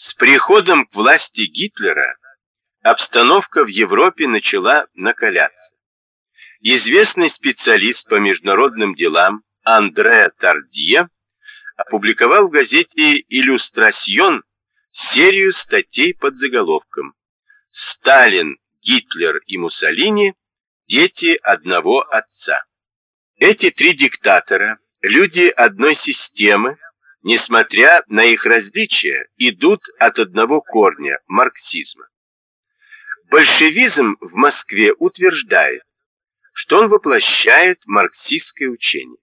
С приходом к власти Гитлера обстановка в Европе начала накаляться. Известный специалист по международным делам Андре Тардье опубликовал в газете «Иллюстрасьон» серию статей под заголовком «Сталин, Гитлер и Муссолини – дети одного отца». Эти три диктатора – люди одной системы, несмотря на их различия, идут от одного корня – марксизма. Большевизм в Москве утверждает, что он воплощает марксистское учение.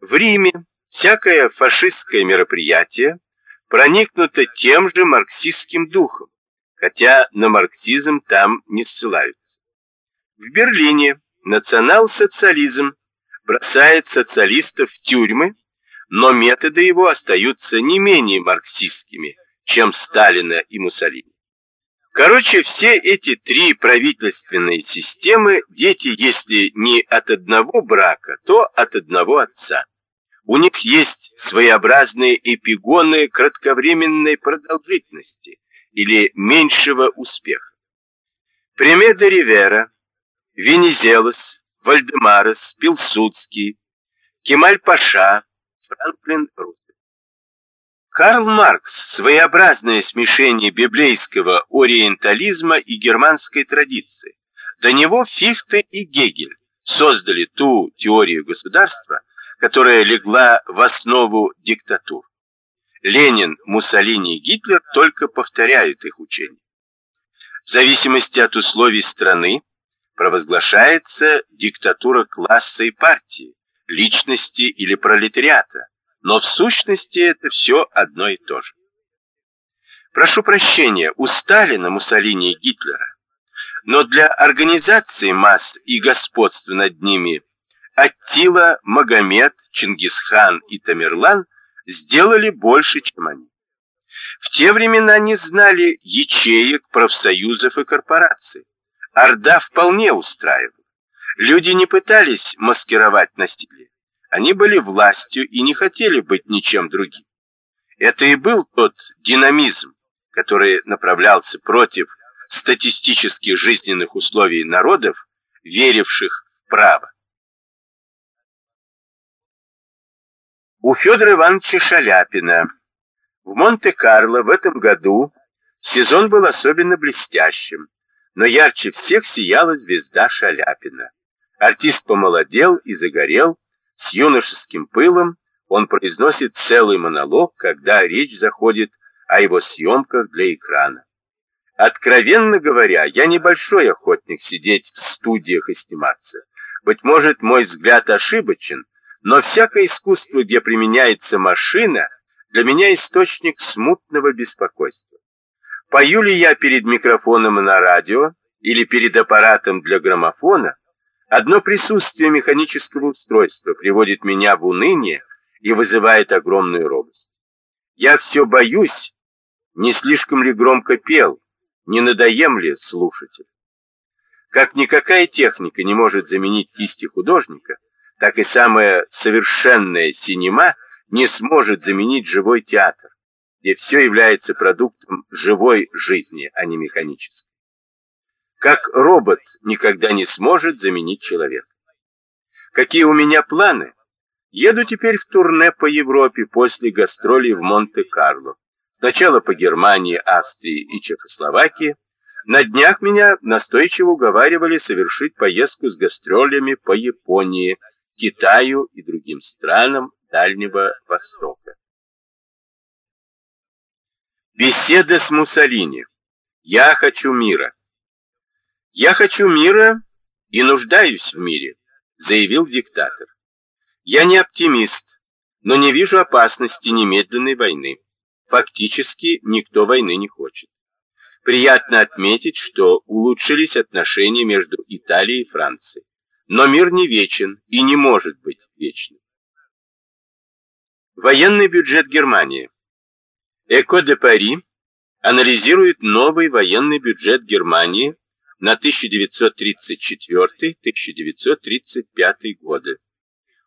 В Риме всякое фашистское мероприятие проникнуто тем же марксистским духом, хотя на марксизм там не ссылаются. В Берлине национал-социализм бросает социалистов в тюрьмы, но методы его остаются не менее марксистскими, чем Сталина и Муссолини. Короче, все эти три правительственные системы дети, если не от одного брака, то от одного отца. У них есть своеобразные эпигоны кратковременной продолжительности или меньшего успеха. Примеда Ривера, Венизелос, Вальдемарес, Пилсудский, Кемаль-Паша, Франклин Рузвельт. Карл Маркс – своеобразное смешение библейского ориентализма и германской традиции. До него Фихте и Гегель создали ту теорию государства, которая легла в основу диктатур. Ленин, Муссолини и Гитлер только повторяют их учение. В зависимости от условий страны провозглашается диктатура класса и партии, личности или пролетариата, но в сущности это все одно и то же. Прошу прощения, у Сталина, Муссолини и Гитлера, но для организации масс и господства над ними Аттила, Магомед, Чингисхан и Тамерлан сделали больше, чем они. В те времена не знали ячеек, профсоюзов и корпораций. Орда вполне устраивала. Люди не пытались маскировать насилие. Они были властью и не хотели быть ничем другим. Это и был тот динамизм, который направлялся против статистических жизненных условий народов, веривших в право. У Федора Ивановича Шаляпина в Монте-Карло в этом году сезон был особенно блестящим но ярче всех сияла звезда Шаляпина. Артист помолодел и загорел, с юношеским пылом он произносит целый монолог, когда речь заходит о его съемках для экрана. Откровенно говоря, я небольшой охотник сидеть в студиях и сниматься. Быть может, мой взгляд ошибочен, но всякое искусство, где применяется машина, для меня источник смутного беспокойства. Пою ли я перед микрофоном на радио или перед аппаратом для граммофона, одно присутствие механического устройства приводит меня в уныние и вызывает огромную робость. Я все боюсь, не слишком ли громко пел, не надоем ли слушатель. Как никакая техника не может заменить кисти художника, так и самая совершенная синема не сможет заменить живой театр где все является продуктом живой жизни, а не механической. Как робот никогда не сможет заменить человека. Какие у меня планы? Еду теперь в турне по Европе после гастролей в Монте-Карло. Сначала по Германии, Австрии и Чехословакии. На днях меня настойчиво уговаривали совершить поездку с гастролями по Японии, Китаю и другим странам Дальнего Востока. Беседа с Муссолини. Я хочу мира. Я хочу мира и нуждаюсь в мире, заявил диктатор. Я не оптимист, но не вижу опасности немедленной войны. Фактически никто войны не хочет. Приятно отметить, что улучшились отношения между Италией и Францией. Но мир не вечен и не может быть вечным. Военный бюджет Германии. Эко де Пари анализирует новый военный бюджет Германии на 1934-1935 годы.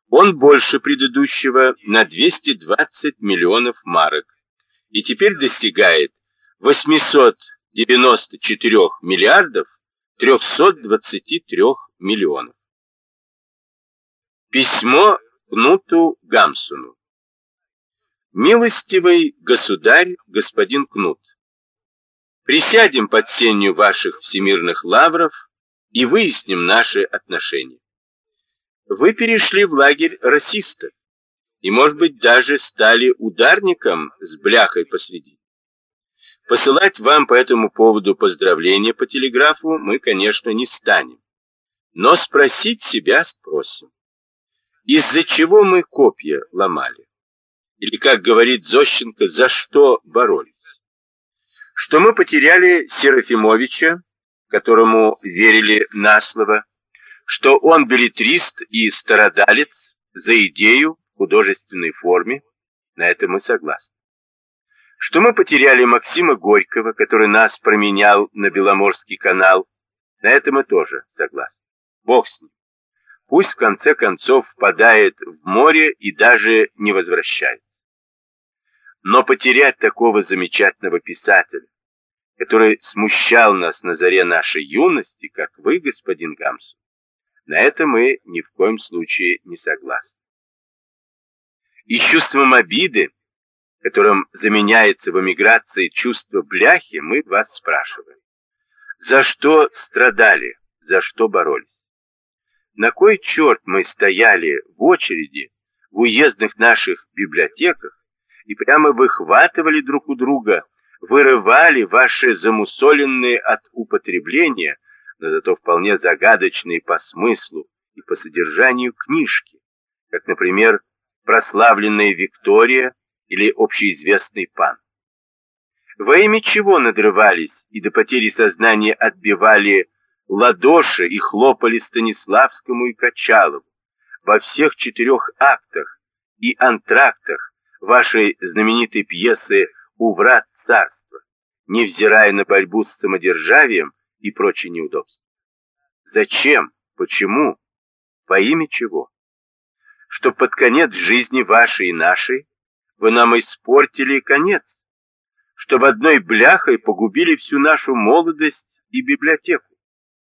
Он больше предыдущего на 220 миллионов марок и теперь достигает 894 миллиардов 323 миллионов. Письмо Кнуту Гамсуну. Милостивый государь, господин Кнут, присядем под сенью ваших всемирных лавров и выясним наши отношения. Вы перешли в лагерь расистов и, может быть, даже стали ударником с бляхой посреди. Посылать вам по этому поводу поздравления по телеграфу мы, конечно, не станем, но спросить себя спросим. Из-за чего мы копья ломали? Или, как говорит Зощенко, за что боролись? Что мы потеряли Серафимовича, которому верили на слово, что он билетрист и стародалец за идею в художественной форме, на это мы согласны. Что мы потеряли Максима Горького, который нас променял на Беломорский канал, на это мы тоже согласны. Бог с ним пусть в конце концов впадает в море и даже не возвращается. Но потерять такого замечательного писателя, который смущал нас на заре нашей юности, как вы, господин Гамсу, на это мы ни в коем случае не согласны. И чувством обиды, которым заменяется в эмиграции чувство бляхи, мы вас спрашиваем. За что страдали, за что боролись? На кой черт мы стояли в очереди в уездных наших библиотеках и прямо выхватывали друг у друга, вырывали ваши замусоленные от употребления, но зато вполне загадочные по смыслу и по содержанию книжки, как, например, прославленная Виктория или общеизвестный пан. Во имя чего надрывались и до потери сознания отбивали ладоши и хлопали Станиславскому и Качалову во всех четырех актах и антрактах вашей знаменитой пьесы «У врат царства», невзирая на борьбу с самодержавием и прочие неудобства. Зачем? Почему? По имя чего? Что под конец жизни вашей и нашей вы нам испортили конец, чтобы одной бляхой погубили всю нашу молодость и библиотеку.